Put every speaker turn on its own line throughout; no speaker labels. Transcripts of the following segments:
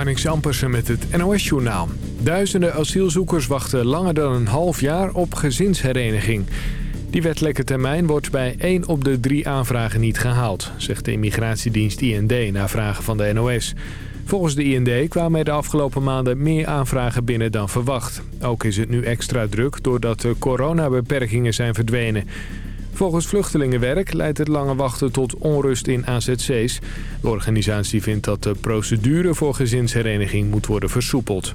Marnix Ampersen met het NOS-journaal. Duizenden asielzoekers wachten langer dan een half jaar op gezinshereniging. Die wettelijke termijn wordt bij één op de drie aanvragen niet gehaald... zegt de immigratiedienst IND na vragen van de NOS. Volgens de IND kwamen er de afgelopen maanden meer aanvragen binnen dan verwacht. Ook is het nu extra druk doordat de coronabeperkingen zijn verdwenen... Volgens Vluchtelingenwerk leidt het lange wachten tot onrust in AZC's. De organisatie vindt dat de procedure voor gezinshereniging moet worden versoepeld.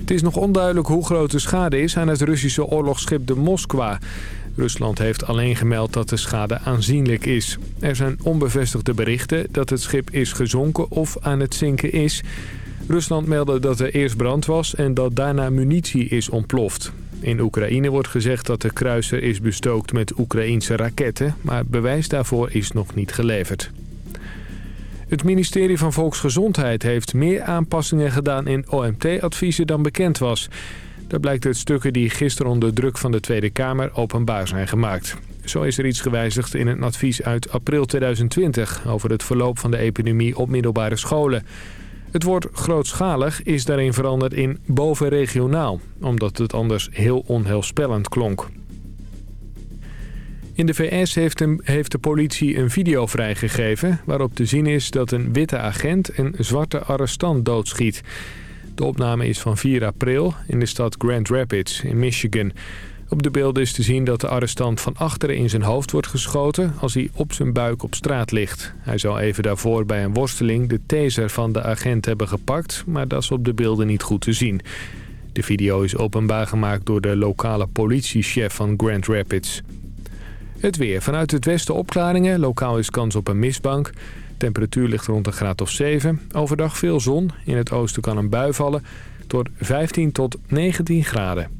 Het is nog onduidelijk hoe groot de schade is aan het Russische oorlogsschip de Moskwa. Rusland heeft alleen gemeld dat de schade aanzienlijk is. Er zijn onbevestigde berichten dat het schip is gezonken of aan het zinken is. Rusland meldde dat er eerst brand was en dat daarna munitie is ontploft. In Oekraïne wordt gezegd dat de kruiser is bestookt met Oekraïense raketten... maar bewijs daarvoor is nog niet geleverd. Het ministerie van Volksgezondheid heeft meer aanpassingen gedaan in OMT-adviezen dan bekend was. Dat blijkt uit stukken die gisteren onder druk van de Tweede Kamer openbaar zijn gemaakt. Zo is er iets gewijzigd in een advies uit april 2020 over het verloop van de epidemie op middelbare scholen... Het woord grootschalig is daarin veranderd in bovenregionaal, omdat het anders heel onheilspellend klonk. In de VS heeft, heeft de politie een video vrijgegeven waarop te zien is dat een witte agent een zwarte arrestant doodschiet. De opname is van 4 april in de stad Grand Rapids in Michigan. Op de beelden is te zien dat de arrestant van achteren in zijn hoofd wordt geschoten als hij op zijn buik op straat ligt. Hij zou even daarvoor bij een worsteling de taser van de agent hebben gepakt, maar dat is op de beelden niet goed te zien. De video is openbaar gemaakt door de lokale politiechef van Grand Rapids. Het weer. Vanuit het westen opklaringen. Lokaal is kans op een mistbank. Temperatuur ligt rond een graad of 7. Overdag veel zon. In het oosten kan een bui vallen. Tot 15 tot 19 graden.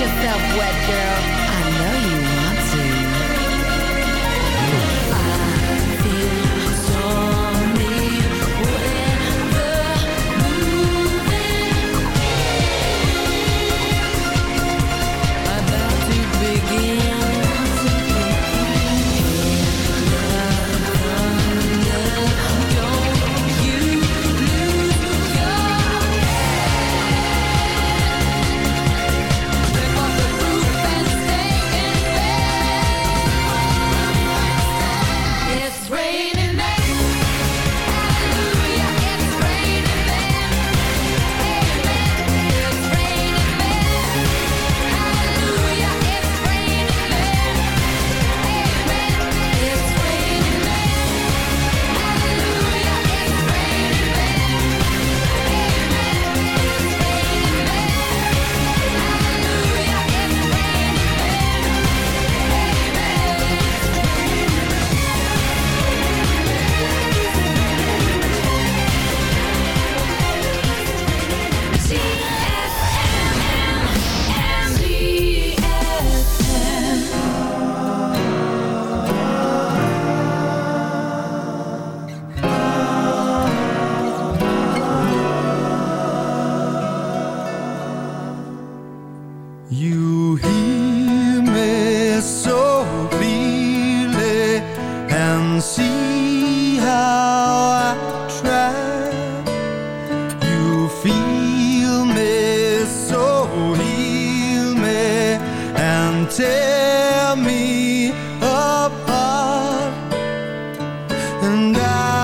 yourself wet, girl.
Zijn gelakt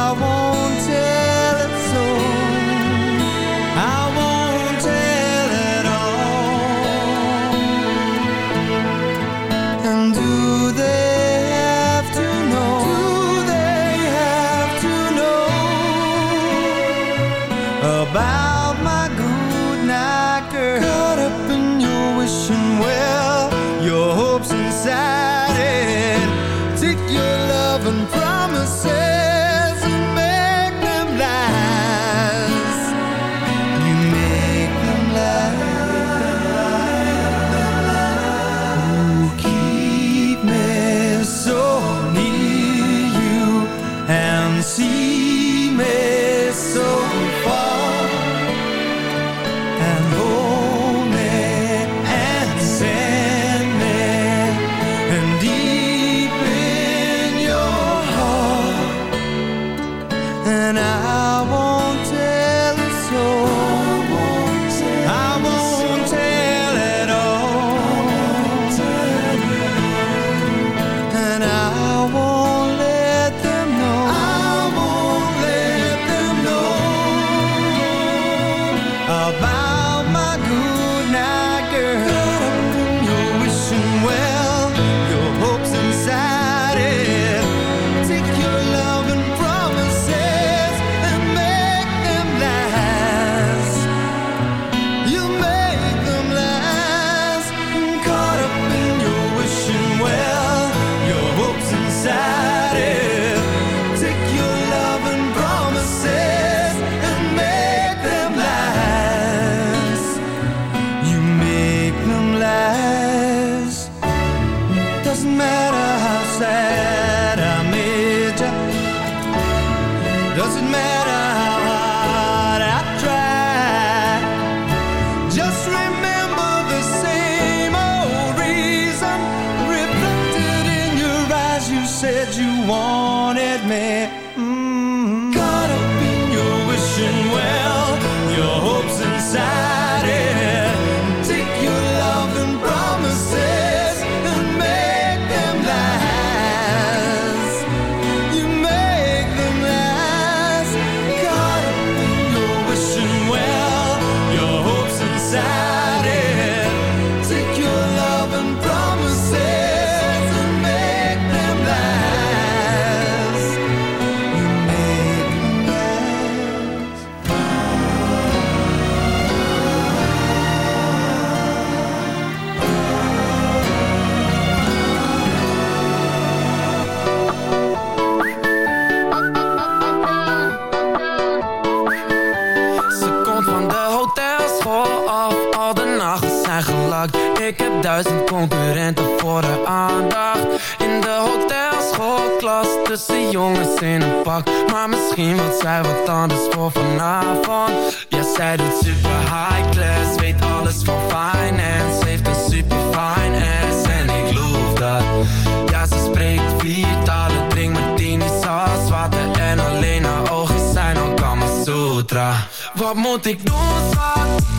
Maar misschien wat zij wat anders voor vanavond. Ja, zij doet super high class Weet alles van finance. Heeft een super fine ass En ik loof dat. Ja, ze spreekt vier talen Drink martini, saus, water En alleen haar ogen zijn al Kama Sutra. Wat moet ik doen, schat?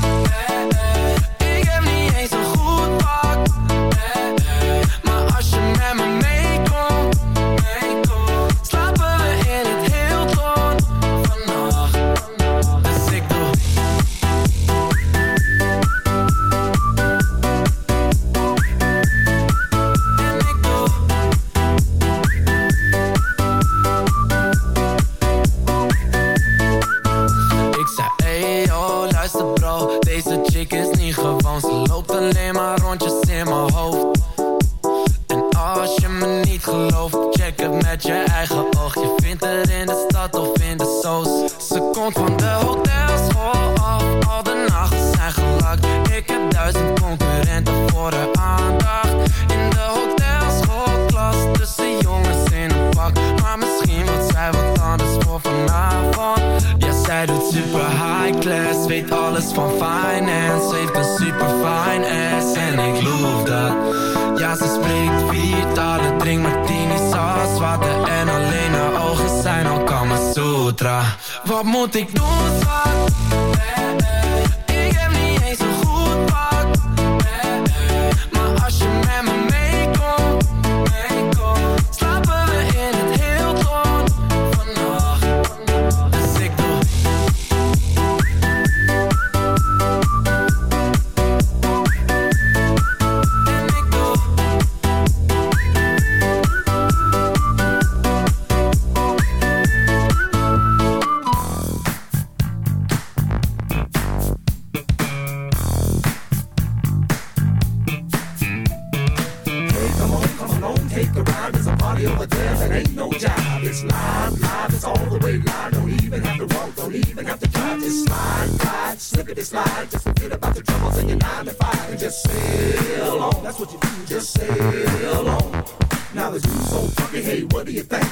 Just sail on. That's what you do. Just sail on. Now the dude's so funky. Hey, what do you think?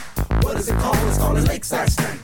What is it called? It's called a lakeside stank.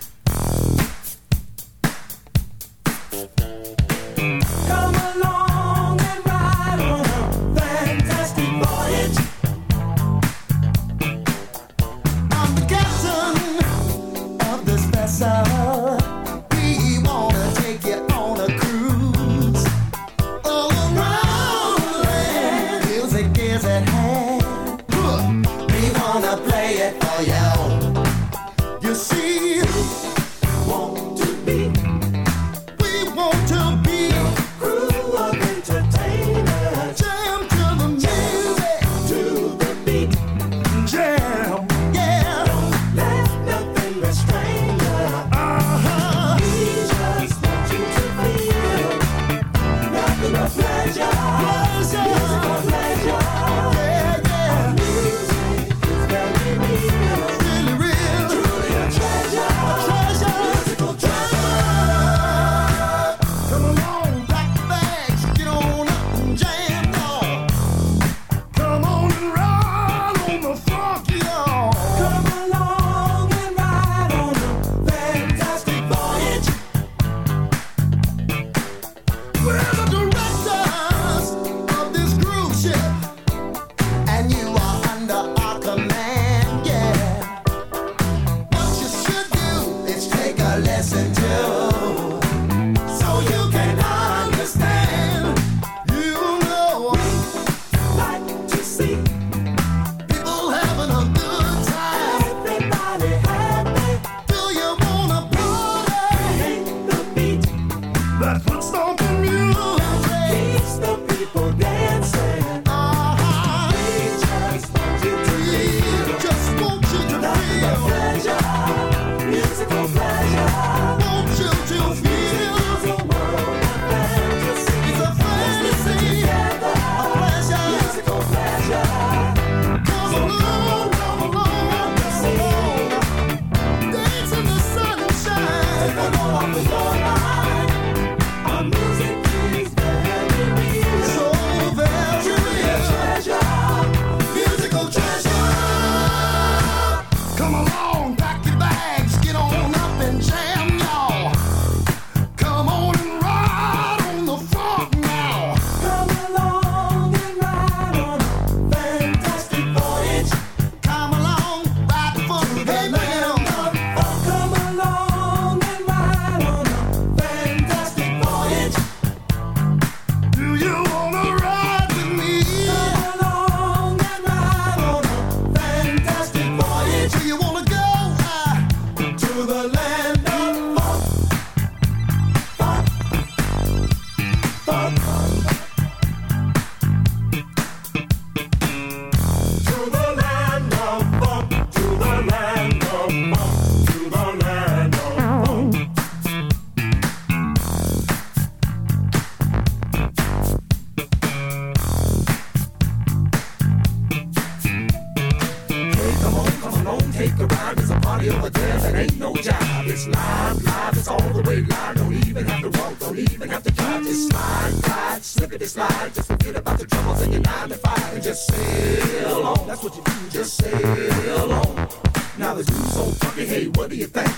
The troubles in your nine to five and just sail on. That's what you do, just sail on. Now the dude's so funky, hey, what do you think?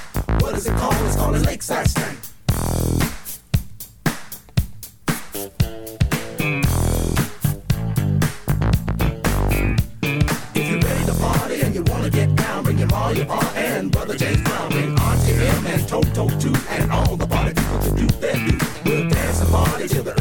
What is it called? It's called a lakeside stank. If you're ready to party and you wanna get down, bring your Pa and Brother James Brown and Auntie M and Toto too and all the party people to do their do. We'll dance and party till the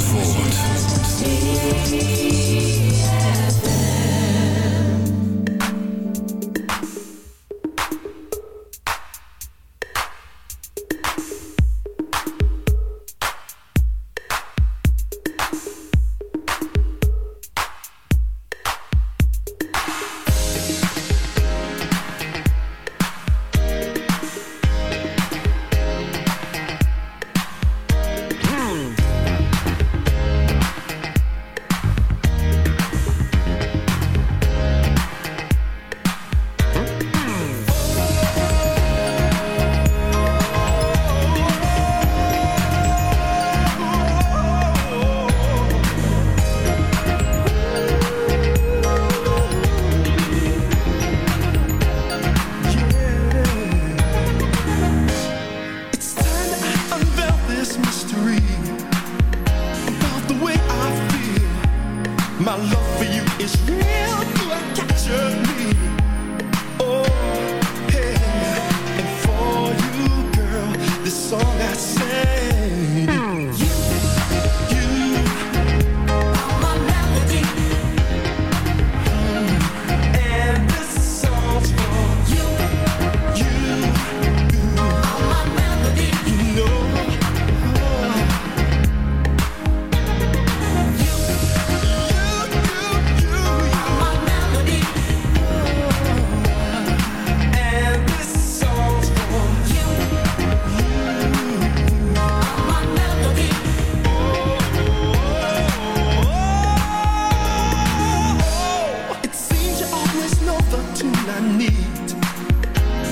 Zandvoort.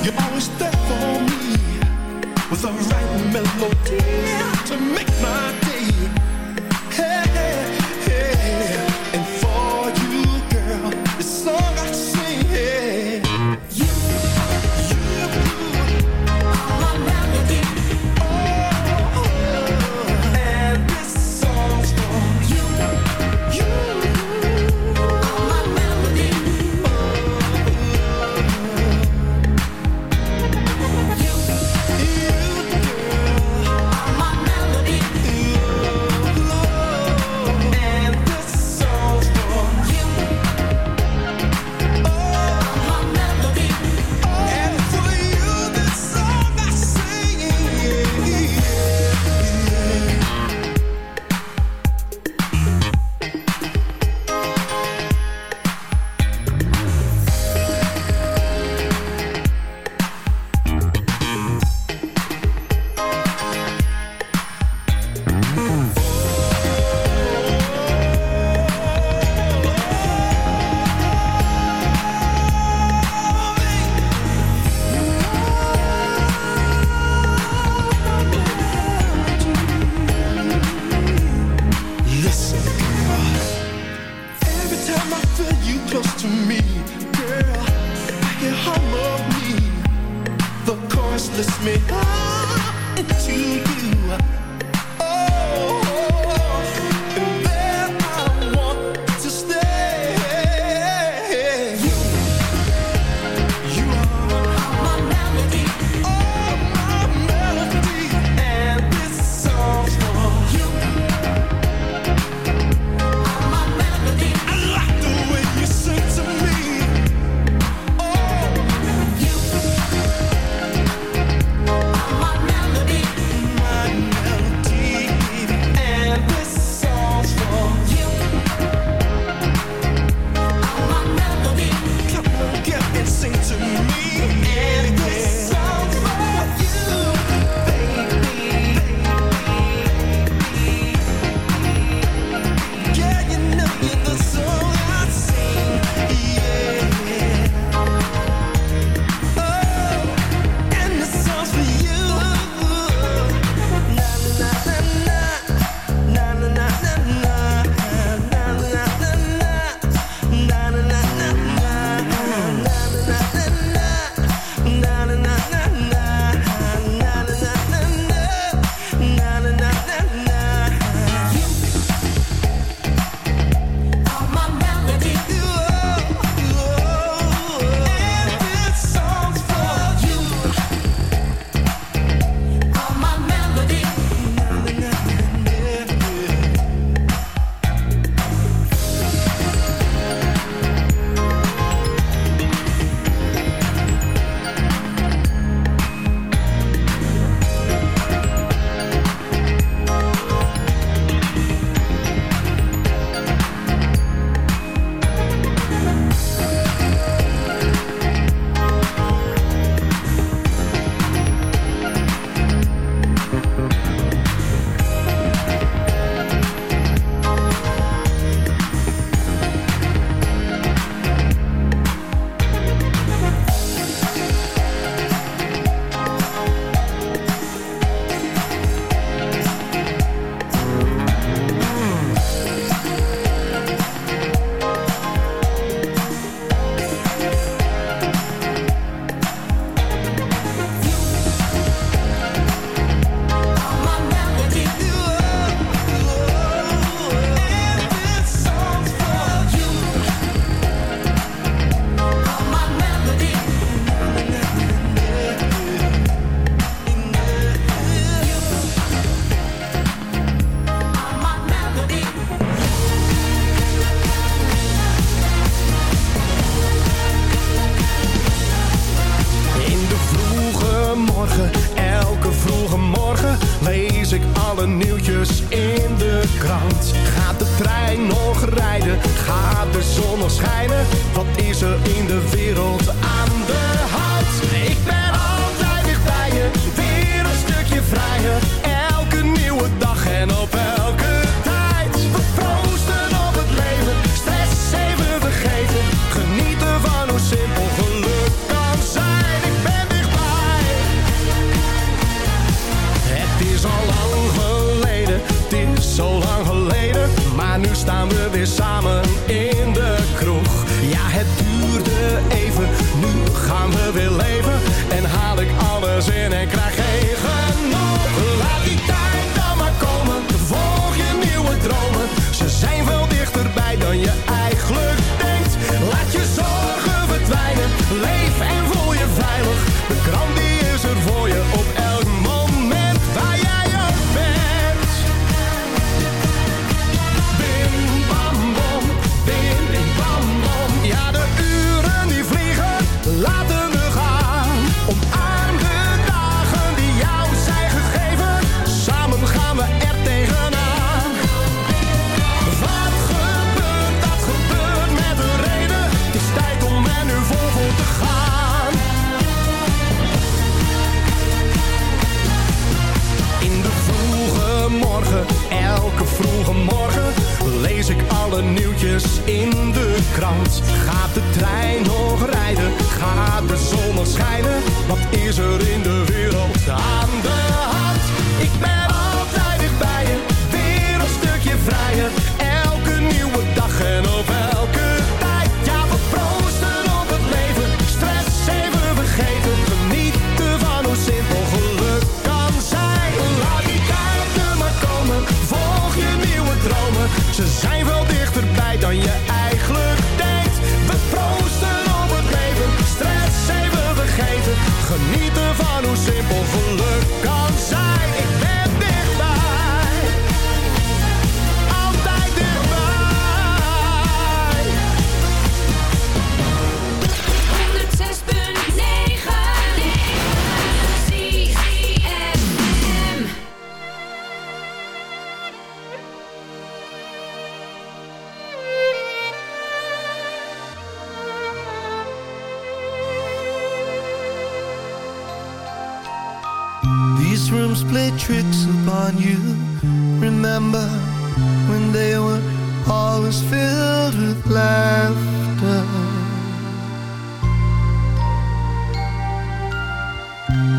You always stay.